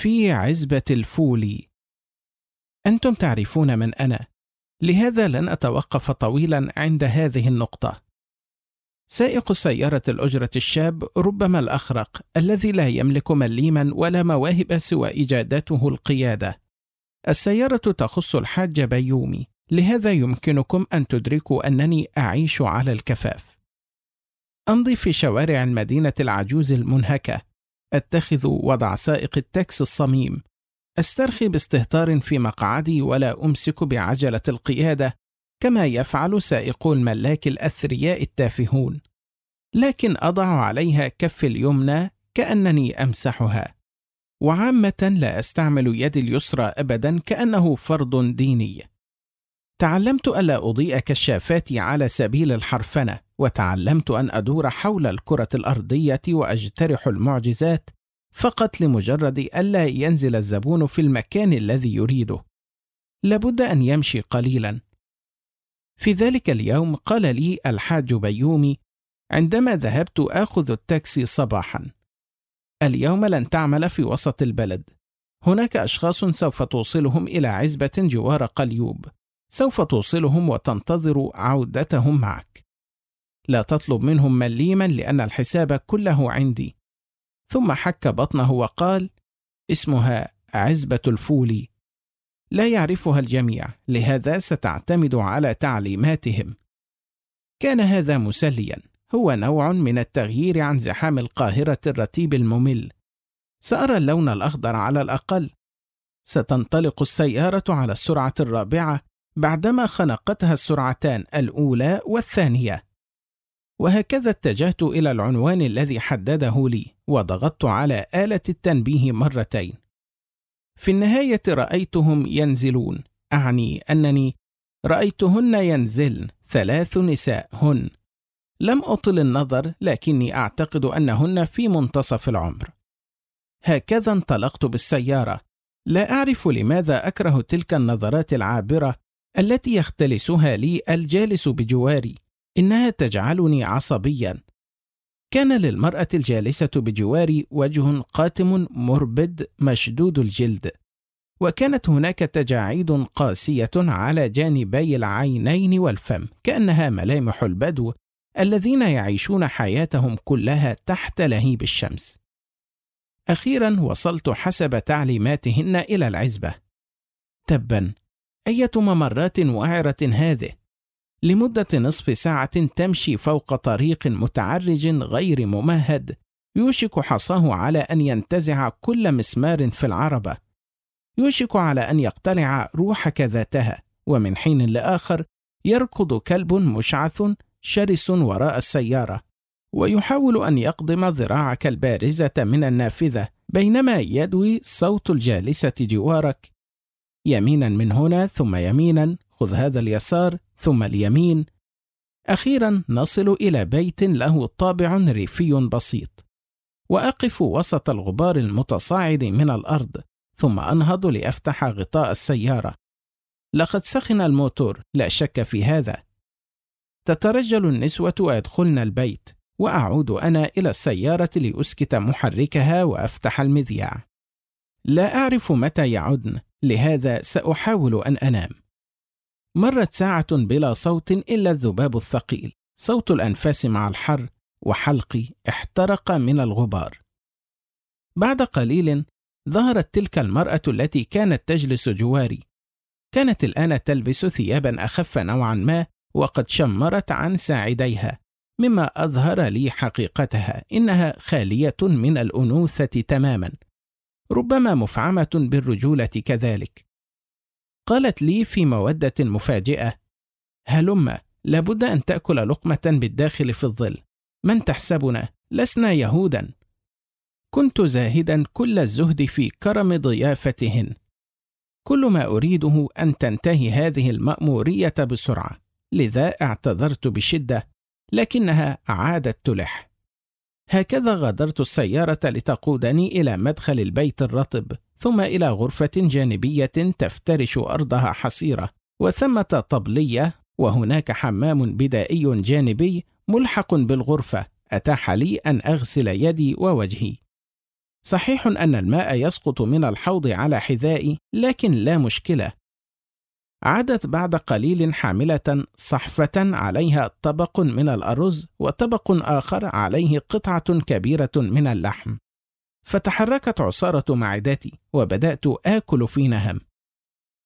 في عزبة الفول أنتم تعرفون من أنا. لهذا لن أتوقف طويلا عند هذه النقطة. سائق سيارة الأجرة الشاب ربما الأخرق الذي لا يملك مليما ولا مواهب سوى إجادته القيادة. السيارة تخص الحاج بيومي. لهذا يمكنكم أن تدركوا أنني أعيش على الكفاف. أمضي في شوارع المدينة العجوز المنهكة. أتخذ وضع سائق التاكسي الصميم. أسترخي باستهتار في مقعدي ولا أمسك بعجلة القيادة كما يفعل سائقو الملاك الأثرياء التافهون. لكن أضع عليها كف اليمنى كأنني أمسحها. وعامة لا أستعمل يدي اليسرى أبدا كأنه فرض ديني. تعلمت ألا أضيء كشافاتي على سبيل الحرفنة وتعلمت أن أدور حول الكرة الأرضية وأجترح المعجزات فقط لمجرد ألا ينزل الزبون في المكان الذي يريده. لابد أن يمشي قليلا. في ذلك اليوم قال لي الحاج بيومي عندما ذهبت آخذ التاكسي صباحا. اليوم لن تعمل في وسط البلد. هناك أشخاص سوف توصلهم إلى عزبة جوار قليوب. سوف توصلهم وتنتظر عودتهم معك. لا تطلب منهم مليما لأن الحساب كله عندي. ثم حك بطنه وقال اسمها عزبة الفول. لا يعرفها الجميع لهذا ستعتمد على تعليماتهم. كان هذا مسليا هو نوع من التغيير عن زحام القاهرة الرتيب الممل. سأرى اللون الأخضر على الأقل. ستنطلق السيارة على السرعة الرابعة. بعدما خنقتها السرعتان الأولى والثانية. وهكذا اتجهت إلى العنوان الذي حدده لي وضغطت على آلة التنبيه مرتين. في النهاية رأيتهم ينزلون أعني أنني رأيتهن ينزلن ثلاث نساء هن لم أطل النظر لكني أعتقد أنهن في منتصف العمر. هكذا انطلقت بالسيارة. لا أعرف لماذا أكره تلك النظرات العابرة التي يختلسها لي الجالس بجواري إنها تجعلني عصبيا. كان للمرأة الجالسة بجواري وجه قاتم مربد مشدود الجلد وكانت هناك تجاعيد قاسية على جانبي العينين والفم كأنها ملامح البدو الذين يعيشون حياتهم كلها تحت لهيب الشمس. أخيرا وصلت حسب تعليماتهن إلى العزبة. تبا أية ممرات وعرة هذه؟ لمدة نصف ساعة تمشي فوق طريق متعرج غير ممهد يوشك حصاه على أن ينتزع كل مسمار في العربة. يوشك على أن يقتلع روحك ذاتها ومن حين لآخر يركض كلب مشعث شرس وراء السيارة ويحاول أن يقضم ذراعك البارزة من النافذة بينما يدوي صوت الجالسة جوارك. يمينا من هنا ثم يمينا خذ هذا اليسار ثم اليمين. أخيرا نصل إلى بيت له طابع ريفي بسيط. وأقف وسط الغبار المتصاعد من الأرض ثم أنهض لأفتح غطاء السيارة. لقد سخن الموتور لا شك في هذا. تترجل النسوة ويدخلن البيت وأعود أنا إلى السيارة لأسكت محركها وأفتح المذياع. لا أعرف متى يعدن لهذا سأحاول أن أنام مرت ساعة بلا صوت إلا الذباب الثقيل، صوت الأنفاس مع الحر، وحلقي احترق من الغبار. بعد قليل ظهرت تلك المرأة التي كانت تجلس جواري. كانت الآن تلبس ثيابا أخف نوعا ما، وقد شمرت عن ساعديها، مما أظهر لي حقيقتها إنها خالية من الأنوثة تماما، ربما مفعمة بالرجولة كذلك. قالت لي في مودة مفاجئة: هلم، لابد أن تأكل لقمة بالداخل في الظل. من تحسبنا؟ لسنا يهودا. كنت زاهدا كل الزهد في كرم ضيافتهن. كل ما أريده أن تنتهي هذه المأمورية بسرعة، لذا اعتذرت بشدة، لكنها عادت تلح. هكذا غادرت السيارة لتقودني إلى مدخل البيت الرطب، ثم إلى غرفة جانبية تفترش أرضها حصيرة، وثمة طبلية، وهناك حمام بدائي جانبي ملحق بالغرفة، أتاح لي أن أغسل يدي ووجهي. صحيح أن الماء يسقط من الحوض على حذائي لكن لا مشكلة عادت بعد قليل حاملة صحفة عليها طبق من الأرز وطبق آخر عليه قطعة كبيرة من اللحم. فتحركت عصارة معدتي وبدأت آكل في نهم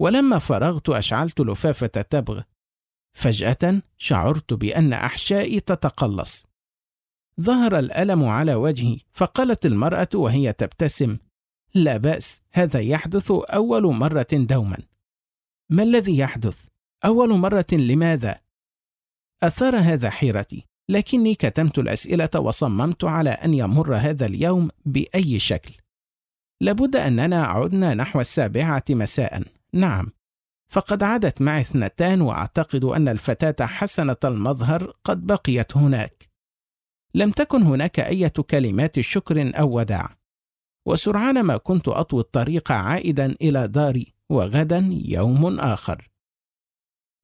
ولما فرغت أشعلت لفافة تبغ. فجأة شعرت بأن أحشائي تتقلص. ظهر الألم على وجهي فقالت المرأة وهي تبتسم لا بأس هذا يحدث أول مرة دوما. ما الذي يحدث؟ أول مرة لماذا؟ أثار هذا حيرتي لكني كتمت الأسئلة وصممت على أن يمر هذا اليوم بأي شكل. لابد أننا عدنا نحو السابعة مساء. نعم. فقد عادت معي اثنتان وأعتقد أن الفتاة حسنة المظهر قد بقيت هناك. لم تكن هناك إيه كلمات شكر أو وداع. وسرعان ما كنت أطوي الطريق عائدا إلى داري. وغدا يوم آخر.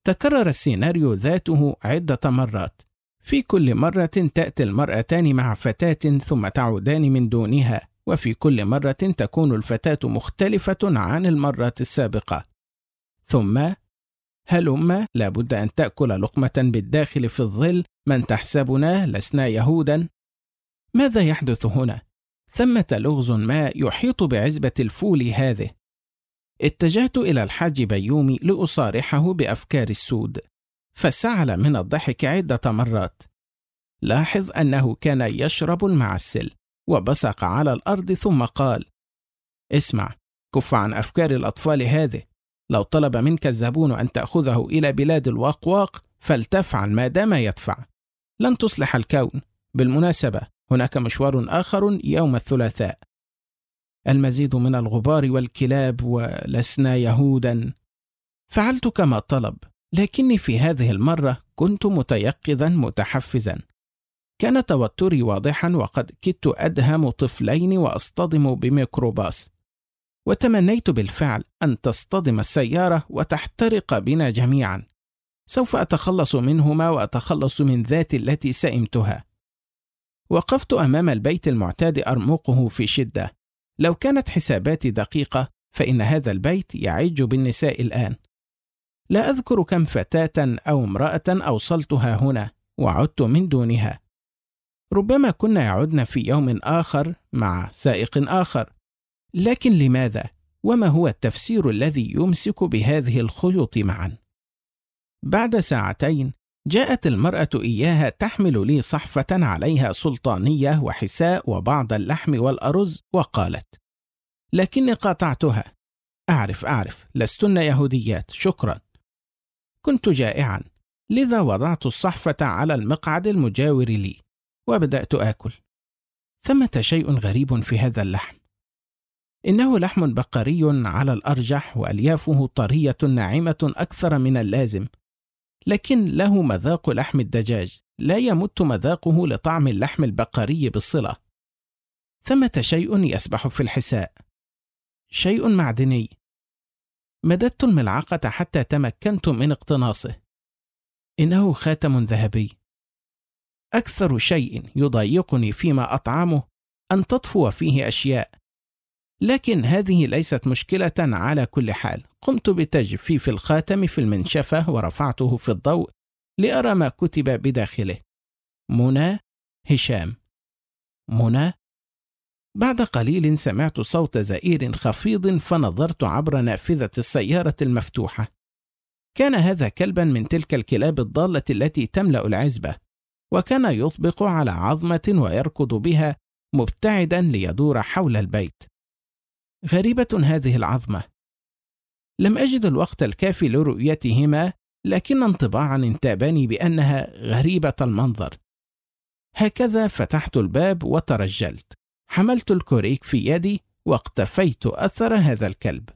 تكرر السيناريو ذاته عدة مرات. في كل مرة تأتي المرأتان مع فتاة ثم تعودان من دونها وفي كل مرة تكون الفتاة مختلفة عن المرات السابقة. ثم هلم لابد أن تأكل لقمة بالداخل في الظل من تحسبنا لسنا يهودا؟ ماذا يحدث هنا؟ ثمة لغز ما يحيط بعزبة الفول هذه. اتجهت إلى الحاج بيومي لأصارحه بأفكار السود فسعل من الضحك عدة مرات. لاحظ أنه كان يشرب المعسل وبصق على الأرض ثم قال اسمع كف عن أفكار الأطفال هذه. لو طلب منك الزبون أن تأخذه إلى بلاد الواقواق فلتفعل ما دام يدفع. لن تصلح الكون. بالمناسبة هناك مشوار آخر يوم الثلاثاء. المزيد من الغبار والكلاب ولسنا يهودا. فعلت كما طلب لكني في هذه المرة كنت متيقظا متحفزا. كان توتري واضحا وقد كدت أدهم طفلين وأصطدم بميكروباص. وتمنيت بالفعل أن تصطدم السيارة وتحترق بنا جميعا. سوف أتخلص منهما وأتخلص من ذاتي التي سئمتها. وقفت أمام البيت المعتاد أرمقه في شدة. لو كانت حساباتي دقيقة فإن هذا البيت يعج بالنساء الآن. لا أذكر كم فتاة أو امرأة أوصلتها هنا وعدت من دونها. ربما كنا يعدن في يوم آخر مع سائق آخر. لكن لماذا؟ وما هو التفسير الذي يمسك بهذه الخيوط معا؟ بعد ساعتين جاءت المرأة إياها تحمل لي صحفة عليها سلطانية وحساء وبعض اللحم والأرز وقالت لكني قاطعتها. أعرف أعرف لستن يهوديات شكرا. كنت جائعا لذا وضعت الصحفة على المقعد المجاور لي وبدأت آكل. ثمة شيء غريب في هذا اللحم. إنه لحم بقري على الأرجح وأليافه طرية ناعمة أكثر من اللازم، لكن له مذاق لحم الدجاج، لا يمت مذاقه لطعم اللحم البقري بالصلة. ثمة شيء يسبح في الحساء، شيء معدني. مددت الملعقة حتى تمكنت من اقتناصه. إنه خاتم ذهبي. أكثر شيء يضايقني فيما أطعمه أن تطفو فيه أشياء لكن هذه ليست مشكلة على كل حال. قمت بتجفيف الخاتم في المنشفة ورفعته في الضوء لأرى ما كتب بداخله. منى هشام. منى بعد قليل سمعت صوت زئير خفيض فنظرت عبر نافذة السيارة المفتوحة. كان هذا كلبا من تلك الكلاب الضالة التي تملأ العزبة وكان يطبق على عظمة ويركض بها مبتعدا ليدور حول البيت. غريبة هذه العظمة. لم أجد الوقت الكافي لرؤيتهما، لكن انطباعا انتابني بأنها غريبة المنظر. هكذا فتحت الباب وترجلت. حملت الكوريك في يدي واقتفيت أثر هذا الكلب.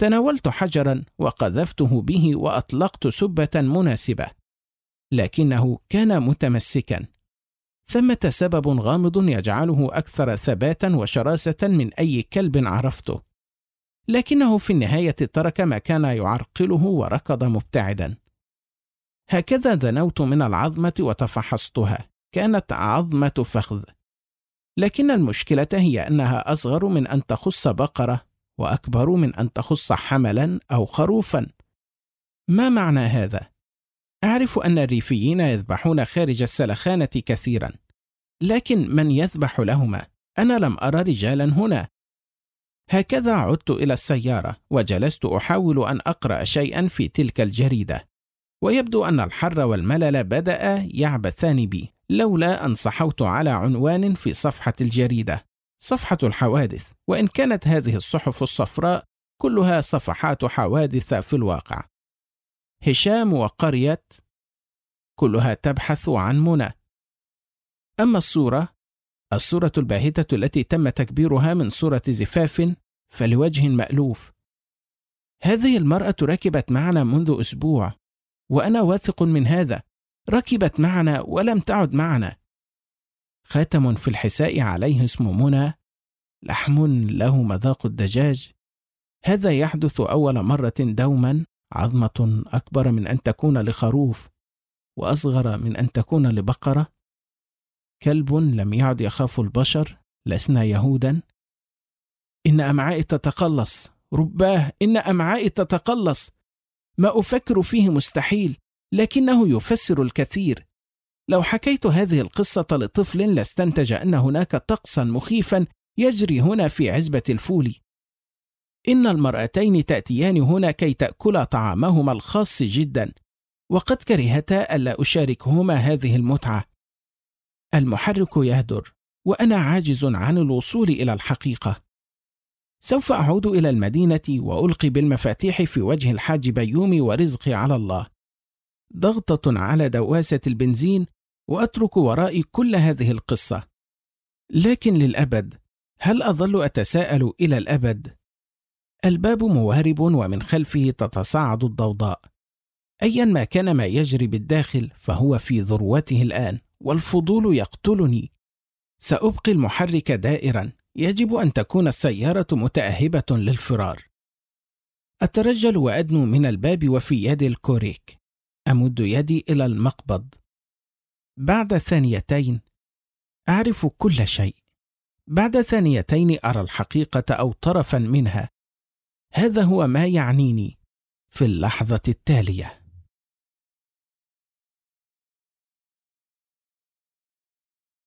تناولت حجرا وقذفته به وأطلقت سبة مناسبة. لكنه كان متمسكا ثمة سبب غامض يجعله أكثر ثباتا وشراسة من أي كلب عرفته، لكنه في النهاية ترك ما كان يعرقله وركض مبتعدا. هكذا دنوت من العظمة وتفحصتها، كانت عظمة فخذ. لكن المشكلة هي أنها أصغر من أن تخص بقرة وأكبر من أن تخص حملا أو خروفا. ما معنى هذا؟ أعرف أن الريفيين يذبحون خارج السلخانة كثيرا، لكن من يذبح لهما؟ أنا لم أرى رجالا هنا. هكذا عدت إلى السيارة وجلست أحاول أن أقرأ شيئا في تلك الجريدة، ويبدو أن الحر والملل بدأ يعبثان بي. لولا أن صحوت على عنوان في صفحة الجريدة صفحة الحوادث وإن كانت هذه الصحف الصفراء كلها صفحات حوادث في الواقع هشام وقرية كلها تبحث عن منى. أما الصورة الصورة الباهتة التي تم تكبيرها من صورة زفاف فلوجه مألوف. هذه المرأة ركبت معنا منذ أسبوع وأنا واثق من هذا. ركبت معنا ولم تعد معنا. خاتم في الحساء عليه اسم منى لحم له مذاق الدجاج. هذا يحدث أول مرة دوما. عظمة أكبر من أن تكون لخروف وأصغر من أن تكون لبقرة؟ كلب لم يعد يخاف البشر لسنا يهودا؟ إن امعائي تتقلص رباه إن امعائي تتقلص! ما أفكر فيه مستحيل لكنه يفسر الكثير. لو حكيت هذه القصة لطفل لاستنتج أن هناك طقسا مخيفا يجري هنا في عزبة الفول. إن المرأتين تأتيان هنا كي تأكلا طعامهما الخاص جدا وقد كرهتا ألا أشاركهما هذه المتعة المحرك يهدر وأنا عاجز عن الوصول إلى الحقيقة سوف أعود إلى المدينة وألقي بالمفاتيح في وجه الحاج بيومي ورزقي على الله ضغطة على دواسة البنزين وأترك ورائي كل هذه القصة. لكن للأبد، هل أظل أتساءل إلى الأبد؟ الباب موارب ومن خلفه تتصاعد الضوضاء. أيا ما كان ما يجري بالداخل فهو في ذروته الآن، والفضول يقتلني. سأبقي المحرك دائرا، يجب أن تكون السيارة متأهبة للفرار. أترجل وأدنو من الباب وفي يدي الكوريك. أمد يدي إلى المقبض بعد ثانيتين أعرف كل شيء بعد ثانيتين أرى الحقيقة أو طرفا منها هذا هو ما يعنيني في اللحظة التالية.